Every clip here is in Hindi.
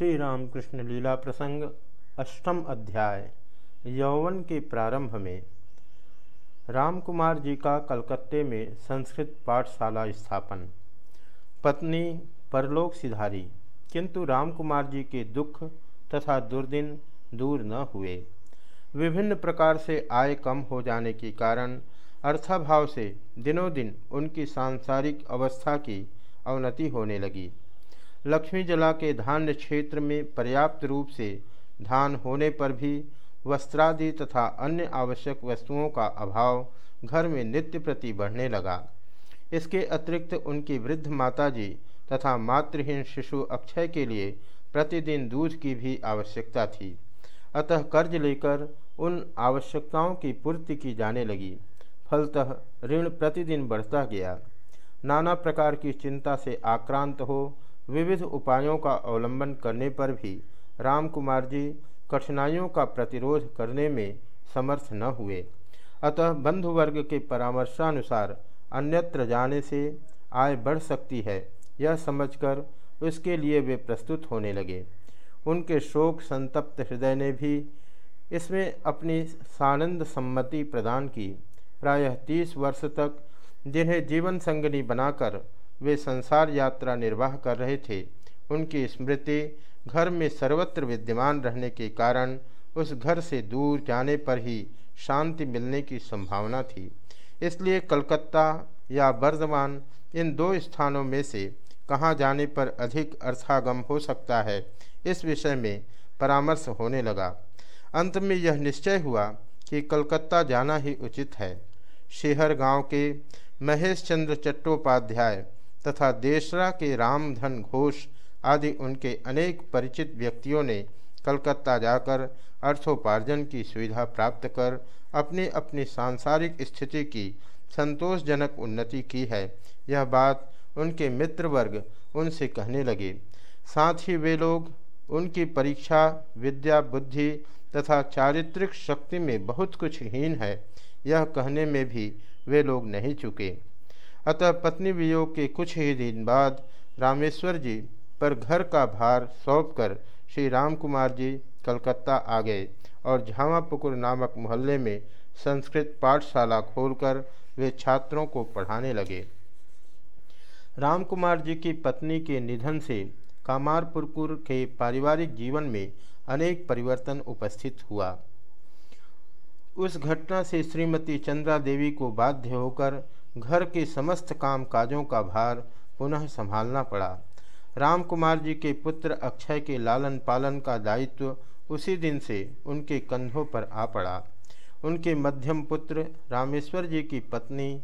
श्री रामकृष्ण लीला प्रसंग, अष्टम अध्याय, यौवन के प्रारंभ में। रामकुमार जी का कलकत्ते में संस्कृत पाठशाला स्थापन। पत्नी परलोक सिधारी, किंतु रामकुमार जी के दुख तथा दुर्दिन दूर न हुए। विभिन्न प्रकार से आय कम हो जाने के कारण, अर्थाभाव से दिनों दिन उनकी सांसारिक अवस्था की अवनति होने लगी। लक्ष्मी जला के धान्य क्षेत्र में पर्याप्त रूप से धान होने पर भी वस्त्रादि तथा अन्य आवश्यक वस्तुओं का अभाव घर में नित्य प्रति बढ़ने लगा। इसके अतिरिक्त उनकी वृद्ध माताजी तथा मातृहीन शिशु अक्षय के लिए प्रतिदिन दूध की भी आवश्यकता थी। अतः कर्ज लेकर उन आवश्यकताओं की पूर्ति की जाने लगी। फलतः ऋण प्रतिदिन बढ़ता गया। नाना प्रकार की चिंता से आक्रांत हो विविध उपायों का अवलंबन करने पर भी रामकुमार जी कठिनाइयों का प्रतिरोध करने में समर्थ न हुए। अतः बंधु वर्ग के परामर्शानुसार अन्यत्र जाने से आय बढ़ सकती है, यह समझकर उसके लिए वे प्रस्तुत होने लगे। उनके शोक संतप्त हृदय ने भी इसमें अपनी सानंद सम्मति प्रदान की। प्रायः तीस वर्ष तक जिन्हें जीवन संगनी बनाकर वे संसार यात्रा निर्वाह कर रहे थे। उनकी स्मृति घर में सर्वत्र विद्यमान रहने के कारण उस घर से दूर जाने पर ही शांति मिलने की संभावना थी। इसलिए कलकत्ता या बर्धमान इन दो स्थानों में से कहाँ जाने पर अधिक अर्थागम हो सकता है, इस विषय में परामर्श होने लगा। अंत में यह निश्चय हुआ कि कलकत्ता जाना ही उचित है। शेहर गाँव के महेश चंद्र चट्टोपाध्याय तथा देशरा के रामधन घोष आदि उनके अनेक परिचित व्यक्तियों ने कलकत्ता जाकर अर्थोपार्जन की सुविधा प्राप्त कर अपनी अपनी सांसारिक स्थिति की संतोषजनक उन्नति की है। यह बात उनके मित्र वर्ग उनसे कहने लगे। साथ ही वे लोग उनकी परीक्षा, विद्या, बुद्धि तथा चारित्रिक शक्ति में बहुत कुछ हीन है। यह कहने में भी वे लोग नहीं चुके। अतः पत्नी वियोग के कुछ ही दिन बाद रामेश्वर जी पर घर का भार सौंप कर श्री राम कुमार जी कलकत्ता आ गए और झामापुकुर नामक मोहल्ले में संस्कृत पाठशाला खोलकर वे छात्रों को पढ़ाने लगे। राम कुमार जी की पत्नी के निधन से कामारपुरपुर के पारिवारिक जीवन में अनेक परिवर्तन उपस्थित हुआ। उस घटना से श्रीमती चंद्रा देवी को बाध्य होकर घर के समस्त काम काजों का भार पुनः संभालना पड़ा। राम कुमार जी के पुत्र अक्षय के लालन पालन का दायित्व उसी दिन से उनके कंधों पर आ पड़ा। उनके मध्यम पुत्र रामेश्वर जी की पत्नी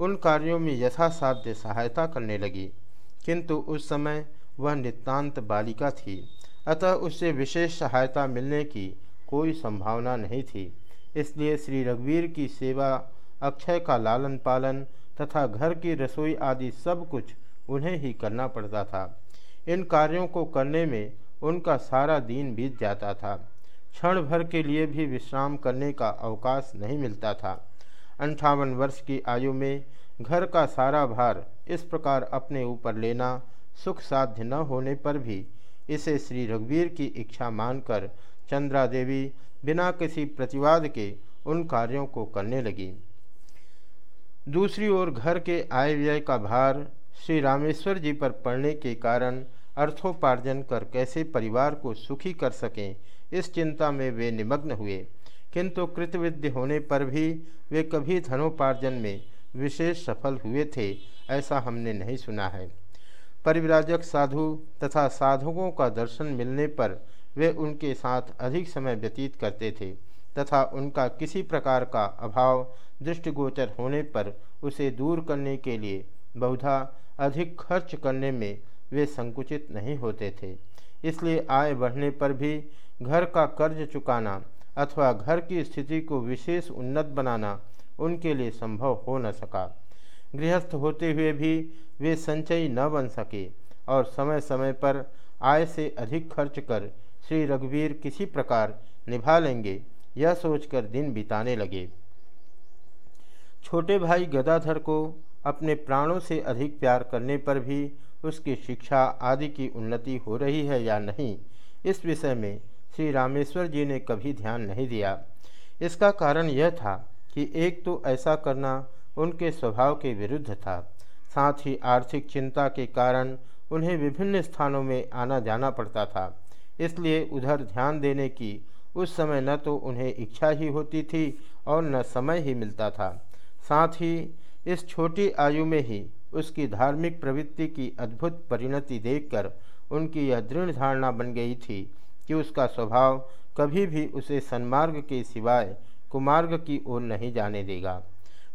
उन कार्यों में यथासाध्य सहायता करने लगी, किंतु उस समय वह नितांत बालिका थी, अतः उससे विशेष सहायता मिलने की कोई संभावना नहीं थी। इसलिए श्री रघुवीर की सेवा अक्षय का लालन पालन तथा घर की रसोई आदि सब कुछ उन्हें ही करना पड़ता था। इन कार्यों को करने में उनका सारा दिन बीत जाता था। क्षण भर के लिए भी विश्राम करने का अवकाश नहीं मिलता था। अंठावन वर्ष की आयु में घर का सारा भार इस प्रकार अपने ऊपर लेना सुख साध्य न होने पर भी इसे श्री रघुवीर की इच्छा मानकर चंद्रा देवी बिना किसी प्रतिवाद के उन कार्यों को करने लगी। दूसरी ओर घर के आय व्यय का भार श्री रामेश्वर जी पर पड़ने के कारण अर्थोपार्जन कर कैसे परिवार को सुखी कर सकें, इस चिंता में वे निमग्न हुए। किंतु कृतविद्य होने पर भी वे कभी धनोपार्जन में विशेष सफल हुए थे, ऐसा हमने नहीं सुना है। परिव्राजक साधु तथा साधकों का दर्शन मिलने पर वे उनके साथ अधिक समय व्यतीत करते थे। तथा उनका किसी प्रकार का अभाव दृष्टिगोचर होने पर उसे दूर करने के लिए बहुधा अधिक खर्च करने में वे संकुचित नहीं होते थे। इसलिए आय बढ़ने पर भी घर का कर्ज चुकाना अथवा घर की स्थिति को विशेष उन्नत बनाना उनके लिए संभव हो न सका। गृहस्थ होते हुए भी वे संचयी न बन सके और समय समय पर आय से अधिक खर्च कर श्री रघुवीर किसी प्रकार निभा लेंगे। यह सोचकर दिन बिताने लगे। छोटे भाई गदाधर को अपने प्राणों से अधिक प्यार करने पर भी उसकी शिक्षा आदि की उन्नति हो रही है या नहीं, इस विषय में श्री रामेश्वर जी ने कभी ध्यान नहीं दिया। इसका कारण यह था कि एक तो ऐसा करना उनके स्वभाव के विरुद्ध था, साथ ही आर्थिक चिंता के कारण उन्हें विभिन्न स्थानों में आना जाना पड़ता था, इसलिए उधर ध्यान देने की उस समय न तो उन्हें इच्छा ही होती थी और न समय ही मिलता था। साथ ही, इस छोटी आयु में ही उसकी धार्मिक प्रवृत्ति की अद्भुत परिणति देखकर उनकी यह दृढ़ धारणा बन गई थी कि उसका स्वभाव कभी भी उसे सन्मार्ग के सिवाय कुमार्ग की ओर नहीं जाने देगा।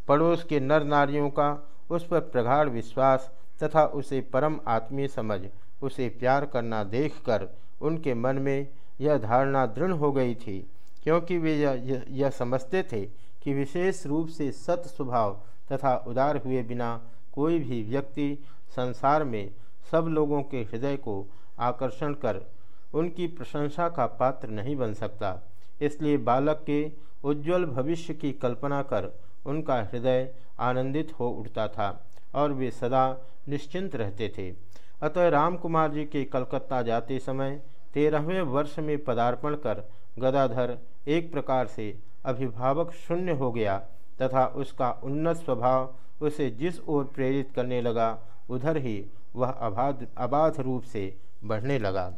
पड़ोस के नर नारियों का उस पर प्रगाढ़ विश्वास तथा उसे परम आत्मीय समझ, उसे प्यार करना देखकर उनके मन में यह धारणा दृढ़ हो गई थी क्योंकि वे यह, समझते थे कि विशेष रूप से सत स्वभाव तथा उदार हुए बिना कोई भी व्यक्ति संसार में सब लोगों के हृदय को आकर्षण कर उनकी प्रशंसा का पात्र नहीं बन सकता। इसलिए बालक के उज्जवल भविष्य की कल्पना कर उनका हृदय आनंदित हो उठता था और वे सदा निश्चिंत रहते थे। अतः राम कुमार जी के कलकत्ता जाते समय तेरहवें वर्ष में पदार्पण कर गदाधर एक प्रकार से अभिभावक शून्य हो गया तथा उसका उन्नत स्वभाव उसे जिस ओर प्रेरित करने लगा, उधर ही वह अबाध अबाध रूप से बढ़ने लगा।